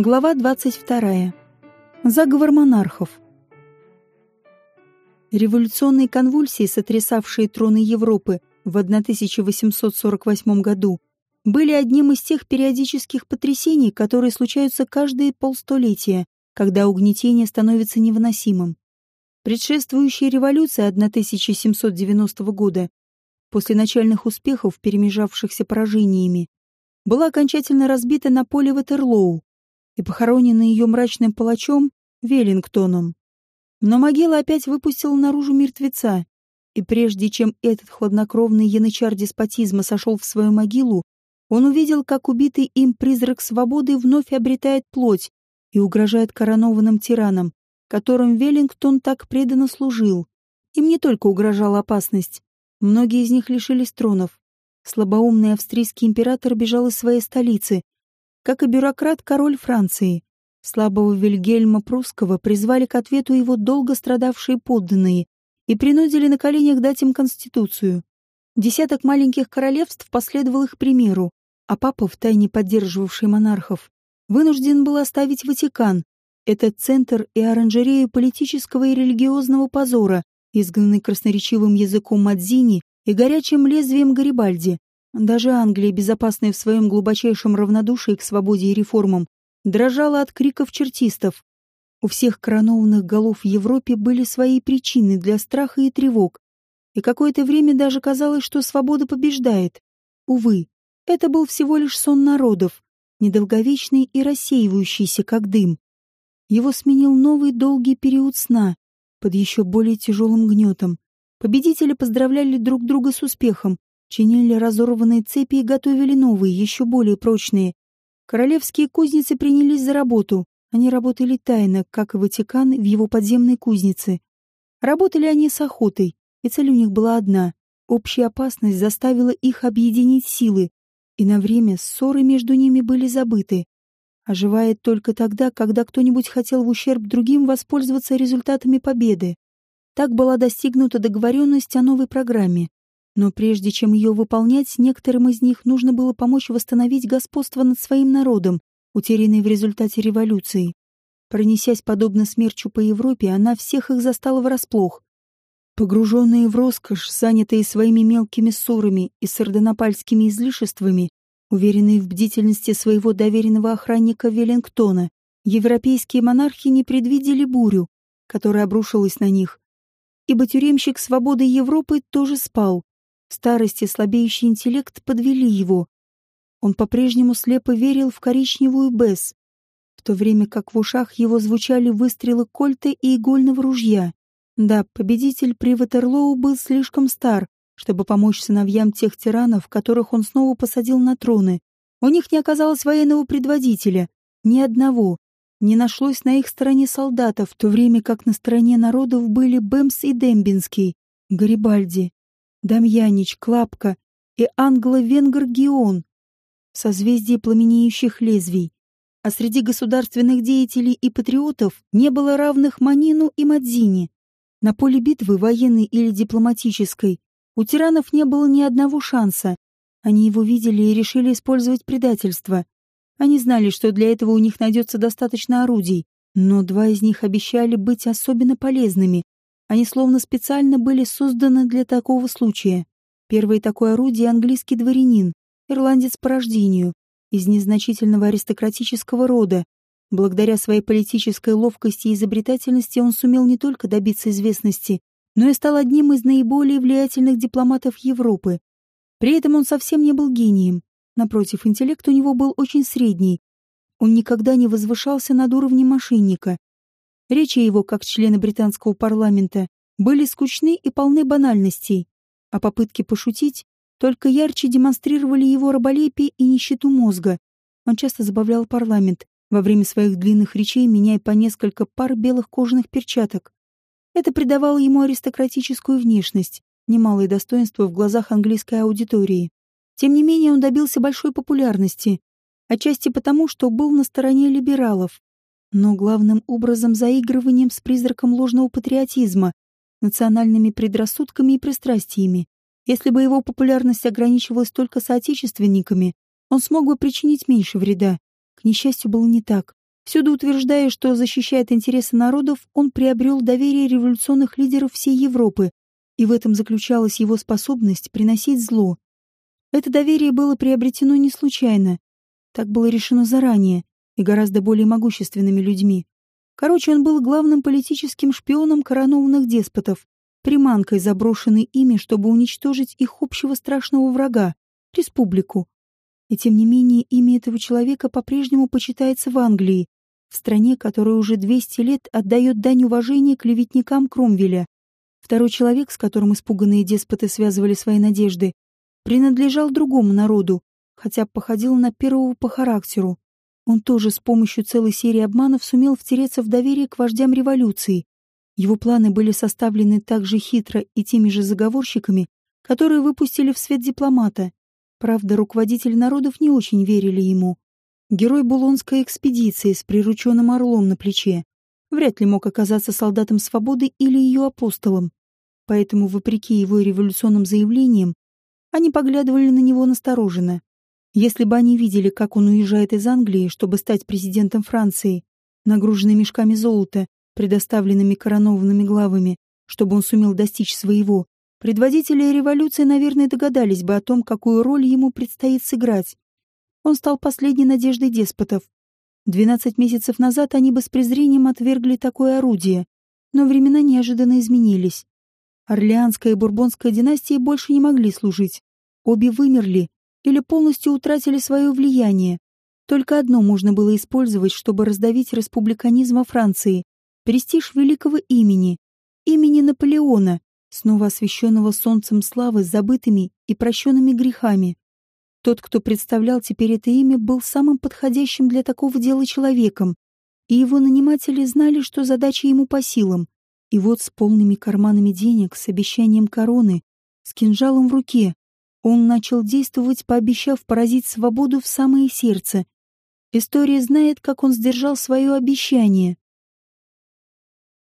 Глава 22. Заговор монархов. Революционные конвульсии, сотрясавшие троны Европы в 1848 году, были одним из тех периодических потрясений, которые случаются каждые полстолетия, когда угнетение становится невыносимым. Предшествующая революция 1790 года, после начальных успехов, перемежавшихся поражениями, была окончательно разбита на поле Ватерлоу, и похоронена ее мрачным палачом Веллингтоном. Но могила опять выпустила наружу мертвеца, и прежде чем этот хладнокровный янычар деспотизма сошел в свою могилу, он увидел, как убитый им призрак свободы вновь обретает плоть и угрожает коронованным тиранам, которым Веллингтон так преданно служил. Им не только угрожала опасность. Многие из них лишились тронов. Слабоумный австрийский император бежал из своей столицы, как и бюрократ-король Франции. Слабого Вильгельма Прусского призвали к ответу его долго страдавшие подданные и принудили на коленях дать им конституцию. Десяток маленьких королевств последовал их примеру, а папа, втайне поддерживавший монархов, вынужден был оставить Ватикан, этот центр и оранжерею политического и религиозного позора, изгнанный красноречивым языком Мадзини и горячим лезвием Гарибальди. Даже Англия, безопасная в своем глубочайшем равнодушии к свободе и реформам, дрожала от криков чертистов. У всех коронованных голов в Европе были свои причины для страха и тревог, и какое-то время даже казалось, что свобода побеждает. Увы, это был всего лишь сон народов, недолговечный и рассеивающийся, как дым. Его сменил новый долгий период сна, под еще более тяжелым гнетом. Победители поздравляли друг друга с успехом, чинили разорванные цепи и готовили новые, еще более прочные. Королевские кузницы принялись за работу. Они работали тайно, как и Ватикан в его подземной кузнице. Работали они с охотой, и цель у них была одна. Общая опасность заставила их объединить силы, и на время ссоры между ними были забыты. Оживает только тогда, когда кто-нибудь хотел в ущерб другим воспользоваться результатами победы. Так была достигнута договоренность о новой программе. Но прежде чем ее выполнять, некоторым из них нужно было помочь восстановить господство над своим народом, утерянное в результате революции. Пронесясь подобно смерчу по Европе, она всех их застала врасплох. Погруженные в роскошь, занятые своими мелкими ссорами и сардонапальскими излишествами, уверенные в бдительности своего доверенного охранника Веллингтона, европейские монархи не предвидели бурю, которая обрушилась на них. Ибо тюремщик свободы Европы тоже спал, Старость и слабеющий интеллект подвели его. Он по-прежнему слепо верил в коричневую Бесс, в то время как в ушах его звучали выстрелы кольта и игольного ружья. Да, победитель при Ватерлоу был слишком стар, чтобы помочь сыновьям тех тиранов, которых он снова посадил на троны. У них не оказалось военного предводителя, ни одного. Не нашлось на их стороне солдатов, в то время как на стороне народов были Бэмс и Дембинский, Гарибальди, Дамьянич, Клапка и англо-венгр Геон, созвездие пламенеющих лезвий. А среди государственных деятелей и патриотов не было равных Манину и Мадзини. На поле битвы, военной или дипломатической, у тиранов не было ни одного шанса. Они его видели и решили использовать предательство. Они знали, что для этого у них найдется достаточно орудий, но два из них обещали быть особенно полезными, они словно специально были созданы для такого случая. Первое такое орудие — английский дворянин, ирландец по рождению, из незначительного аристократического рода. Благодаря своей политической ловкости и изобретательности он сумел не только добиться известности, но и стал одним из наиболее влиятельных дипломатов Европы. При этом он совсем не был гением. Напротив, интеллект у него был очень средний. Он никогда не возвышался над уровнем мошенника, Речи его, как члена британского парламента, были скучны и полны банальностей, а попытки пошутить только ярче демонстрировали его раболепие и нищету мозга. Он часто забавлял парламент, во время своих длинных речей меняя по несколько пар белых кожаных перчаток. Это придавало ему аристократическую внешность, немалое достоинство в глазах английской аудитории. Тем не менее он добился большой популярности, отчасти потому, что был на стороне либералов, но главным образом заигрыванием с призраком ложного патриотизма, национальными предрассудками и пристрастиями. Если бы его популярность ограничивалась только соотечественниками, он смог бы причинить меньше вреда. К несчастью, было не так. Всюду утверждая, что защищает интересы народов, он приобрел доверие революционных лидеров всей Европы, и в этом заключалась его способность приносить зло. Это доверие было приобретено не случайно. Так было решено заранее и гораздо более могущественными людьми. Короче, он был главным политическим шпионом коронованных деспотов, приманкой, заброшенной ими, чтобы уничтожить их общего страшного врага — республику. И тем не менее имя этого человека по-прежнему почитается в Англии, в стране, которая уже 200 лет отдает дань уважения клеветникам Кромвеля. Второй человек, с которым испуганные деспоты связывали свои надежды, принадлежал другому народу, хотя походил на первого по характеру. Он тоже с помощью целой серии обманов сумел втереться в доверие к вождям революции. Его планы были составлены так же хитро и теми же заговорщиками, которые выпустили в свет дипломата. Правда, руководители народов не очень верили ему. Герой Булонской экспедиции с прирученным орлом на плече вряд ли мог оказаться солдатом свободы или ее апостолом. Поэтому, вопреки его революционным заявлениям, они поглядывали на него настороженно. Если бы они видели, как он уезжает из Англии, чтобы стать президентом Франции, нагруженный мешками золота, предоставленными коронованными главами, чтобы он сумел достичь своего, предводители революции, наверное, догадались бы о том, какую роль ему предстоит сыграть. Он стал последней надеждой деспотов. Двенадцать месяцев назад они бы с презрением отвергли такое орудие, но времена неожиданно изменились. Орлеанская и Бурбонская династии больше не могли служить. Обе вымерли или полностью утратили свое влияние. Только одно можно было использовать, чтобы раздавить республиканизм во Франции. Престиж великого имени, имени Наполеона, снова освященного солнцем славы забытыми и прощенными грехами. Тот, кто представлял теперь это имя, был самым подходящим для такого дела человеком, и его наниматели знали, что задача ему по силам. И вот с полными карманами денег, с обещанием короны, с кинжалом в руке, он начал действовать, пообещав поразить свободу в самое сердце. История знает, как он сдержал свое обещание.